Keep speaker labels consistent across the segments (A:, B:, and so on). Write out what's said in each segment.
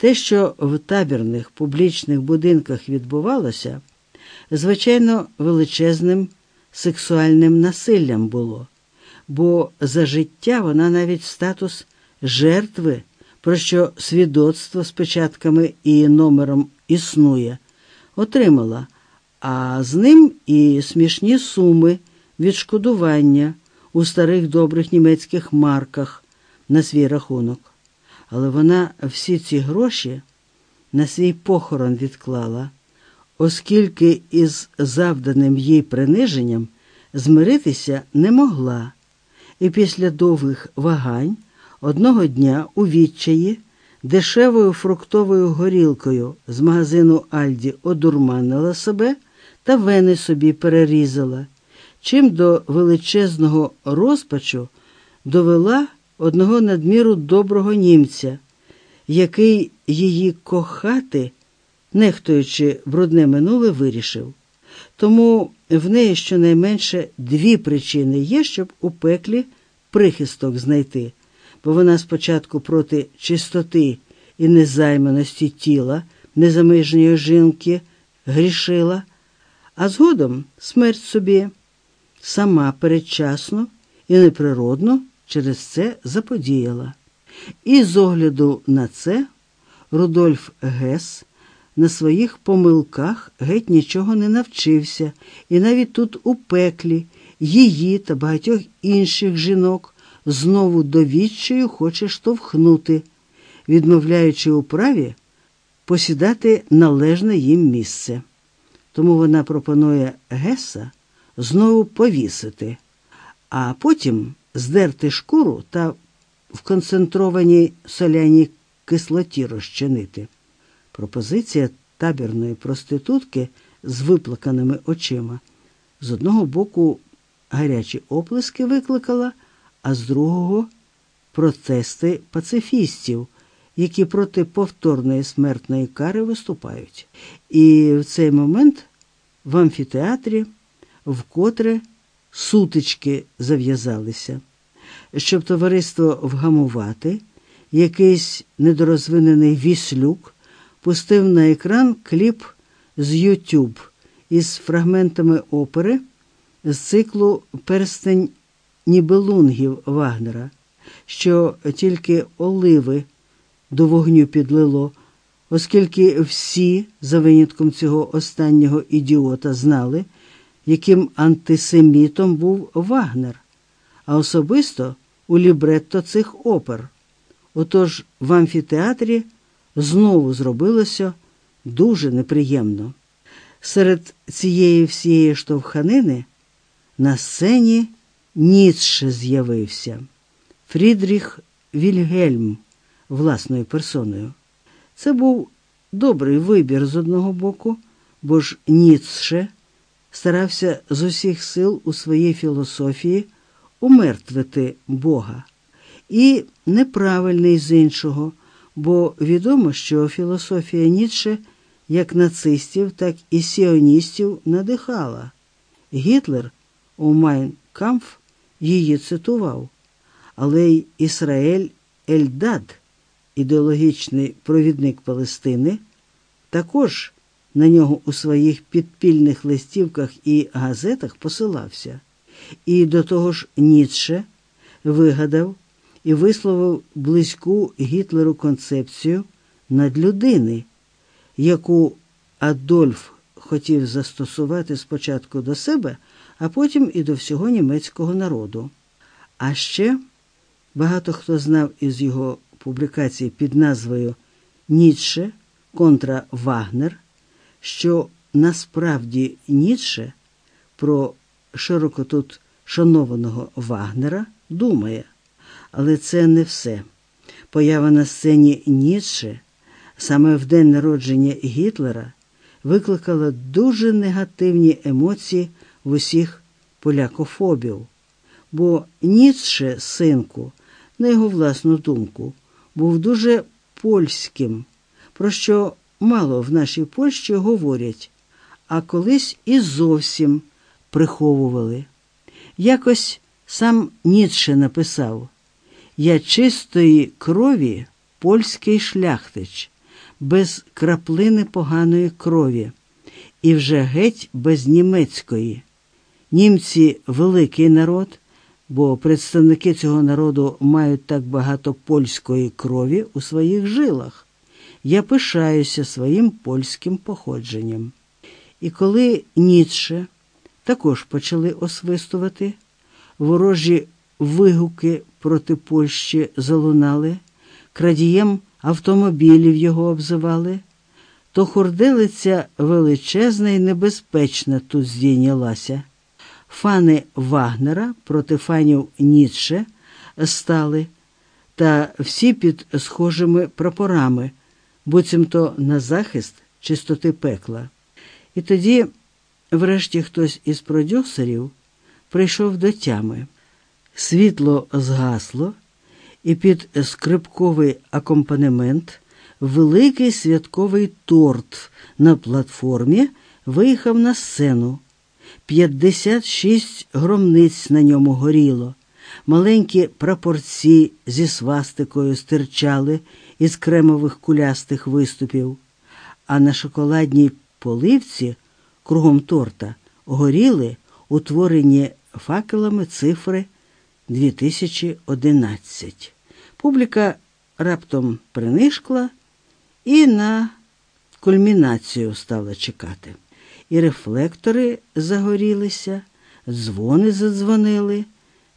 A: Те, що в табірних публічних будинках відбувалося, звичайно, величезним сексуальним насиллям було, бо за життя вона навіть статус жертви, про що свідоцтво з печатками і номером існує, отримала, а з ним і смішні суми відшкодування у старих добрих німецьких марках на свій рахунок. Але вона всі ці гроші на свій похорон відклала, оскільки із завданим їй приниженням змиритися не могла, і після довгих вагань одного дня у відчаї дешевою фруктовою горілкою з магазину Альді одурманила себе та вени собі перерізала, чим до величезного розпачу довела одного надміру доброго німця, який її кохати, нехтуючи брудне минуле, вирішив. Тому в неї щонайменше дві причини є, щоб у пеклі прихисток знайти, бо вона спочатку проти чистоти і незайманості тіла незамижньої жінки грішила, а згодом смерть собі сама передчасно і неприродно через це заподіяла. І з огляду на це Рудольф Гес на своїх помилках геть нічого не навчився, і навіть тут у пеклі її та багатьох інших жінок знову довідчою хоче штовхнути, відмовляючи у праві посідати належне їм місце. Тому вона пропонує Геса знову повісити, а потім здерти шкуру та в концентрованій соляній кислоті розчинити. Пропозиція табірної проститутки з виплаканими очима з одного боку гарячі оплески викликала, а з другого протести пацифістів, які проти повторної смертної кари виступають. І в цей момент в амфітеатрі вкотре сутички зав'язалися. Щоб товариство вгамувати, якийсь недорозвинений віслюк пустив на екран кліп з YouTube із фрагментами опери з циклу Перстень Нібелунгів Вагнера, що тільки оливи до вогню підлило, оскільки всі, за винятком цього останнього ідіота, знали, яким антисемітом був Вагнер, а особисто у лібретто цих опер. Отож в амфітеатрі знову зробилося дуже неприємно. Серед цієї всієї штовханини на сцені Ніцше з'явився Фрідріх Вільгельм власною персоною. Це був добрий вибір з одного боку, бо ж Ніцше старався з усіх сил у своїй філософії умертвити Бога, і неправильний з іншого, бо відомо, що філософія Ніцше як нацистів, так і сіоністів надихала. Гітлер у Майн Камф її цитував, але й Ісраель Ельдад, ідеологічний провідник Палестини, також на нього у своїх підпільних листівках і газетах посилався. І до того ж Ніцше вигадав і висловив близьку Гітлеру концепцію надлюдини, яку Адольф хотів застосувати спочатку до себе, а потім і до всього німецького народу. А ще багато хто знав із його публікацій під назвою Ніцше контра Вагнер, що насправді Ніцше про широко тут шанованого Вагнера думає. Але це не все. Поява на сцені Ніцше саме в день народження Гітлера викликала дуже негативні емоції в усіх полякофобів. Бо Ніцше, синку, на його власну думку, був дуже польським, про що мало в нашій Польщі говорять, а колись і зовсім приховували. Якось сам Ніцше написав: Я чистої крові польський шляхтич, без краплини поганої крові і вже геть без німецької. Німці великий народ, бо представники цього народу мають так багато польської крові у своїх жилах. Я пишаюся своїм польським походженням. І коли Ніцше також почали освистувати, ворожі вигуки проти Польщі залунали, крадієм автомобілів його обзивали, то хурделиця величезна і небезпечна тут здійнялася. Фани Вагнера проти фанів Ніцше стали, та всі під схожими прапорами, буцімто на захист чистоти пекла. І тоді, врешті, хтось із продюсерів прийшов до тями. Світло згасло, і під скрипковий акомпанемент великий святковий торт на платформі виїхав на сцену. 56 громниць на ньому горіло, маленькі прапорці зі свастикою стирчали із кремових кулястих виступів, а на шоколадній поливці кругом торта горіли утворені факелами цифри 2011. Публіка раптом принишкла і на кульмінацію стала чекати. І рефлектори загорілися, дзвони задзвонили,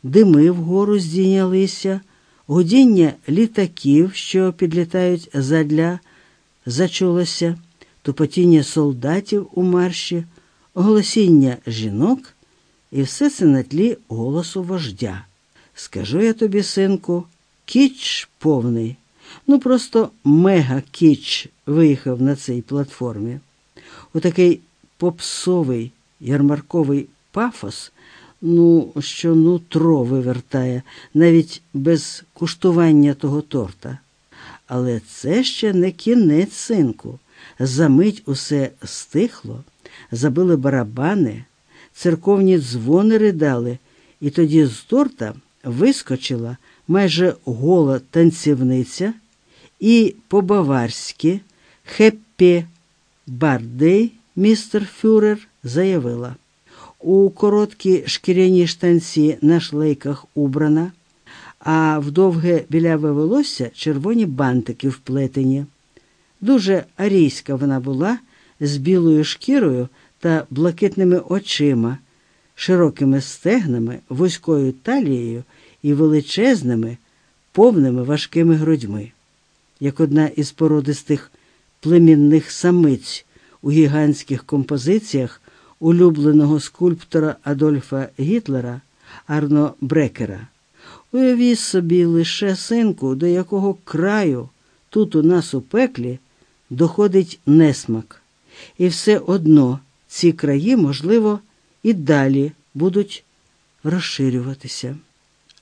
A: дими вгору здійнялися, гудіння літаків, що підлітають задля, зачулося, тупотіння солдатів у марші, оголосіння жінок, і все це на тлі голосу вождя. Скажу я тобі, синку, кіч повний. Ну, просто мега-кіч виїхав на цій платформі. У такий попсовий ярмарковий пафос, ну, що нутро вивертає, навіть без куштування того торта. Але це ще не кінець, синку. Замить усе стихло, забили барабани, церковні дзвони ридали, і тоді з торта вискочила майже гола танцівниця і по-баварськи «Happy Birthday» mister Фюрер заявила, у короткі шкіряні штанці на шлейках убрана, а в довге біляве волосся червоні бантики вплетені. Дуже арійська вона була з білою шкірою та блакитними очима, широкими стегнами, вузькою талією і величезними, повними важкими грудьми, як одна із породистих племінних самиць у гігантських композиціях улюбленого скульптора Адольфа Гітлера Арно Брекера. Уявіть собі лише синку, до якого краю тут у нас у пеклі доходить несмак. І все одно ці краї, можливо, і далі будуть розширюватися.